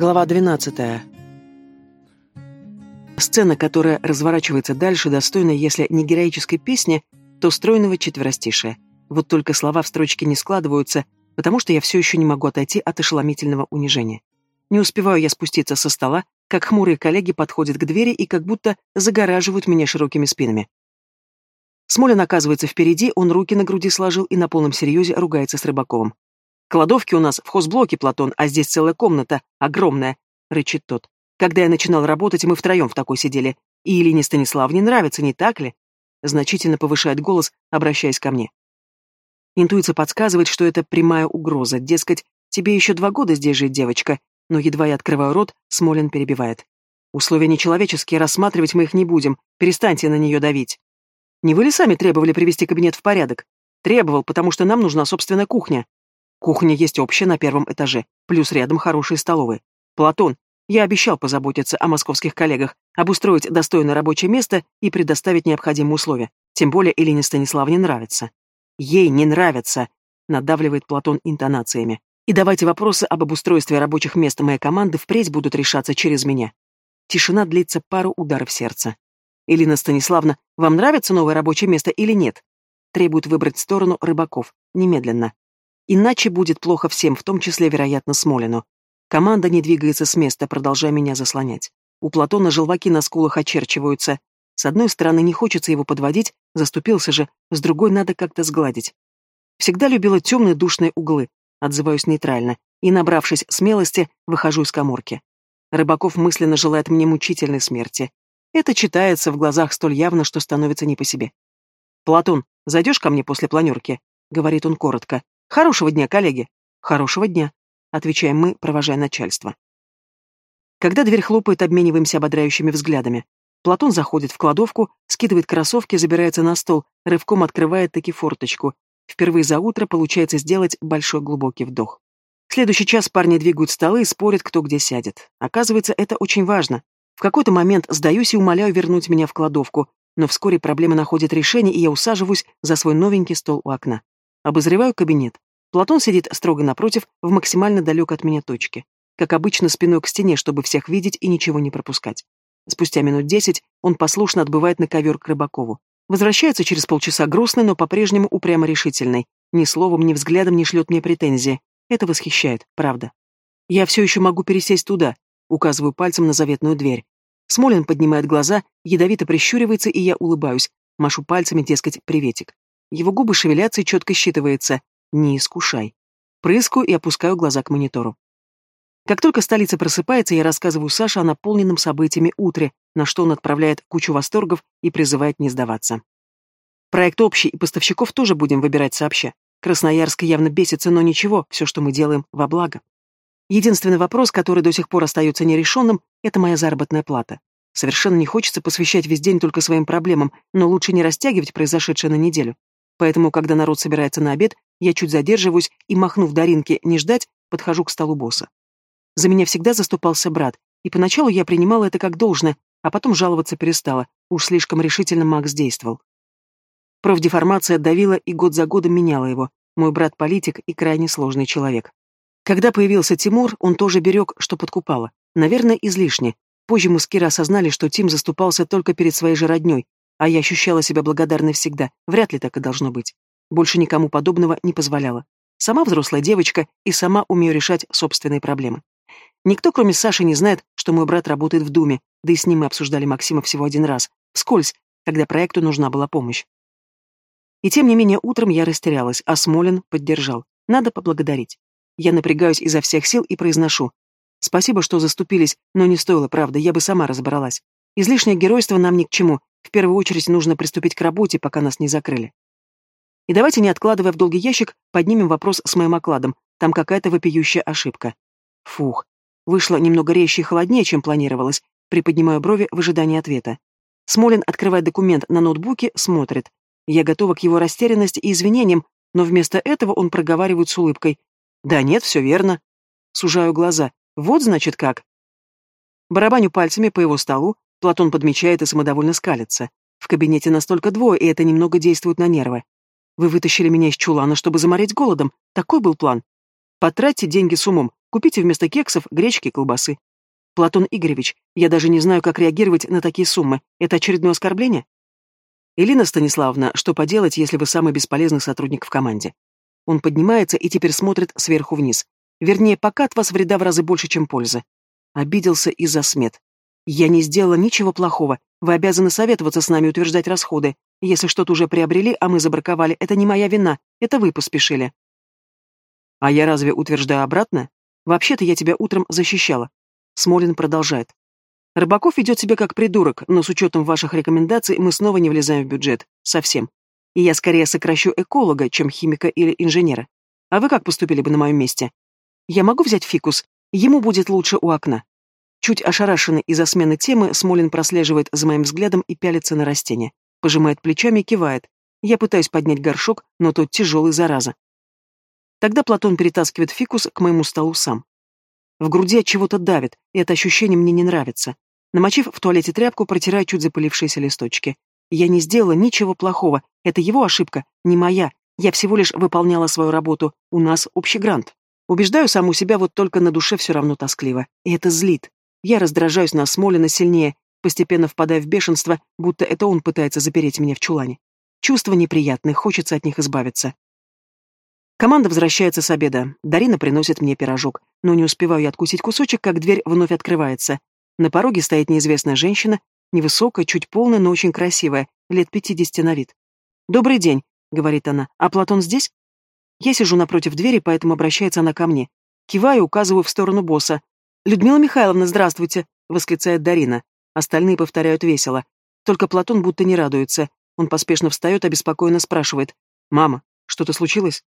Глава 12. Сцена, которая разворачивается дальше, достойна, если не героической песни, то стройного четверостишия. Вот только слова в строчке не складываются, потому что я все еще не могу отойти от ошеломительного унижения. Не успеваю я спуститься со стола, как хмурые коллеги подходят к двери и как будто загораживают меня широкими спинами. Смолин оказывается впереди, он руки на груди сложил и на полном серьезе ругается с Рыбаковым. «Кладовки у нас в хозблоке, Платон, а здесь целая комната, огромная», — рычит тот. «Когда я начинал работать, мы втроем в такой сидели. И Елене Станиславне нравится, не так ли?» Значительно повышает голос, обращаясь ко мне. Интуиция подсказывает, что это прямая угроза, дескать, тебе еще два года здесь жить, девочка, но едва я открываю рот, Смолин перебивает. Условия нечеловеческие, рассматривать мы их не будем, перестаньте на нее давить. Не вы ли сами требовали привести кабинет в порядок? Требовал, потому что нам нужна собственная кухня. Кухня есть общая на первом этаже, плюс рядом хорошие столовые. Платон, я обещал позаботиться о московских коллегах, обустроить достойное рабочее место и предоставить необходимые условия. Тем более Елене Станиславне нравится. Ей не нравится, надавливает Платон интонациями. И давайте вопросы об обустройстве рабочих мест моей команды впредь будут решаться через меня. Тишина длится пару ударов сердца. Елена Станиславна, вам нравится новое рабочее место или нет? Требует выбрать сторону рыбаков. Немедленно. Иначе будет плохо всем, в том числе, вероятно, Смолину. Команда не двигается с места, продолжая меня заслонять. У Платона желваки на скулах очерчиваются. С одной стороны, не хочется его подводить, заступился же, с другой надо как-то сгладить. Всегда любила темные душные углы, отзываюсь нейтрально, и, набравшись смелости, выхожу из коморки. Рыбаков мысленно желает мне мучительной смерти. Это читается в глазах столь явно, что становится не по себе. «Платон, зайдешь ко мне после планерки?» — говорит он коротко. Хорошего дня, коллеги. Хорошего дня, отвечаем мы, провожая начальство. Когда дверь хлопает, обмениваемся ободряющими взглядами. Платон заходит в кладовку, скидывает кроссовки, забирается на стол, рывком открывает таки форточку. Впервые за утро получается сделать большой глубокий вдох. В следующий час парни двигают столы и спорят, кто где сядет. Оказывается, это очень важно. В какой-то момент сдаюсь и умоляю вернуть меня в кладовку, но вскоре проблема находит решение, и я усаживаюсь за свой новенький стол у окна. Обозреваю кабинет. Платон сидит строго напротив, в максимально далек от меня точке. Как обычно, спиной к стене, чтобы всех видеть и ничего не пропускать. Спустя минут десять он послушно отбывает на ковер к Рыбакову. Возвращается через полчаса грустный, но по-прежнему упрямо решительный. Ни словом, ни взглядом не шлет мне претензии. Это восхищает, правда. Я все еще могу пересесть туда, указываю пальцем на заветную дверь. Смолин поднимает глаза, ядовито прищуривается, и я улыбаюсь, машу пальцами, дескать, приветик. Его губы шевелятся и четко считывается «не искушай». Прыскаю и опускаю глаза к монитору. Как только столица просыпается, я рассказываю Саше о наполненном событиями утре, на что он отправляет кучу восторгов и призывает не сдаваться. Проект общий, и поставщиков тоже будем выбирать сообща. Красноярск явно бесится, но ничего, все, что мы делаем, во благо. Единственный вопрос, который до сих пор остается нерешенным, это моя заработная плата. Совершенно не хочется посвящать весь день только своим проблемам, но лучше не растягивать произошедшее на неделю. Поэтому, когда народ собирается на обед, я чуть задерживаюсь и, махнув Даринке не ждать, подхожу к столу босса. За меня всегда заступался брат, и поначалу я принимала это как должное, а потом жаловаться перестала, уж слишком решительно Макс действовал. Профдеформация давила и год за годом меняла его. Мой брат политик и крайне сложный человек. Когда появился Тимур, он тоже берег, что подкупало. Наверное, излишне. Позже мы с Кирой осознали, что Тим заступался только перед своей же родней, а я ощущала себя благодарной всегда. Вряд ли так и должно быть. Больше никому подобного не позволяла. Сама взрослая девочка и сама умею решать собственные проблемы. Никто, кроме Саши, не знает, что мой брат работает в Думе, да и с ним мы обсуждали Максима всего один раз, вскользь, когда проекту нужна была помощь. И тем не менее утром я растерялась, а Смолин поддержал. Надо поблагодарить. Я напрягаюсь изо всех сил и произношу. Спасибо, что заступились, но не стоило, правда, я бы сама разобралась. Излишнее геройство нам ни к чему, в первую очередь нужно приступить к работе, пока нас не закрыли. И давайте, не откладывая в долгий ящик, поднимем вопрос с моим окладом. Там какая-то вопиющая ошибка. Фух. Вышло немного резче и холоднее, чем планировалось. Приподнимаю брови в ожидании ответа. Смолин открывает документ на ноутбуке, смотрит. Я готова к его растерянности и извинениям, но вместо этого он проговаривает с улыбкой. «Да нет, все верно». Сужаю глаза. «Вот, значит, как». Барабаню пальцами по его столу, Платон подмечает и самодовольно скалится. В кабинете настолько двое, и это немного действует на нервы. Вы вытащили меня из чулана, чтобы заморить голодом. Такой был план. Потратьте деньги с умом. Купите вместо кексов гречки и колбасы. Платон Игоревич, я даже не знаю, как реагировать на такие суммы. Это очередное оскорбление? Элина Станиславовна, что поделать, если вы самый бесполезный сотрудник в команде? Он поднимается и теперь смотрит сверху вниз. Вернее, пока от вас вреда в разы больше, чем пользы. Обиделся из-за смет. Я не сделала ничего плохого. Вы обязаны советоваться с нами, утверждать расходы. Если что-то уже приобрели, а мы забраковали, это не моя вина. Это вы поспешили. А я разве утверждаю обратно? Вообще-то я тебя утром защищала. Смолин продолжает. Рыбаков ведет себя как придурок, но с учетом ваших рекомендаций мы снова не влезаем в бюджет. Совсем. И я скорее сокращу эколога, чем химика или инженера. А вы как поступили бы на моем месте? Я могу взять фикус? Ему будет лучше у окна. Чуть ошарашенный из-за смены темы, Смолин прослеживает за моим взглядом и пялится на растение. Пожимает плечами и кивает. Я пытаюсь поднять горшок, но тот тяжелый, зараза. Тогда Платон перетаскивает фикус к моему столу сам. В груди от чего-то давит, и это ощущение мне не нравится. Намочив в туалете тряпку, протираю чуть запылившиеся листочки. Я не сделала ничего плохого. Это его ошибка, не моя. Я всего лишь выполняла свою работу. У нас общий грант. Убеждаю саму себя, вот только на душе все равно тоскливо. И это злит. Я раздражаюсь на Смолина сильнее, постепенно впадая в бешенство, будто это он пытается запереть меня в чулане. Чувства неприятные, хочется от них избавиться. Команда возвращается с обеда. Дарина приносит мне пирожок, но не успеваю я откусить кусочек, как дверь вновь открывается. На пороге стоит неизвестная женщина, невысокая, чуть полная, но очень красивая, лет пятидесяти на вид. «Добрый день», — говорит она. «А Платон здесь?» Я сижу напротив двери, поэтому обращается она ко мне. Киваю, указываю в сторону босса. «Людмила Михайловна, здравствуйте!» — восклицает Дарина. Остальные повторяют весело. Только Платон будто не радуется. Он поспешно встает, обеспокоенно спрашивает. «Мама, что-то случилось?»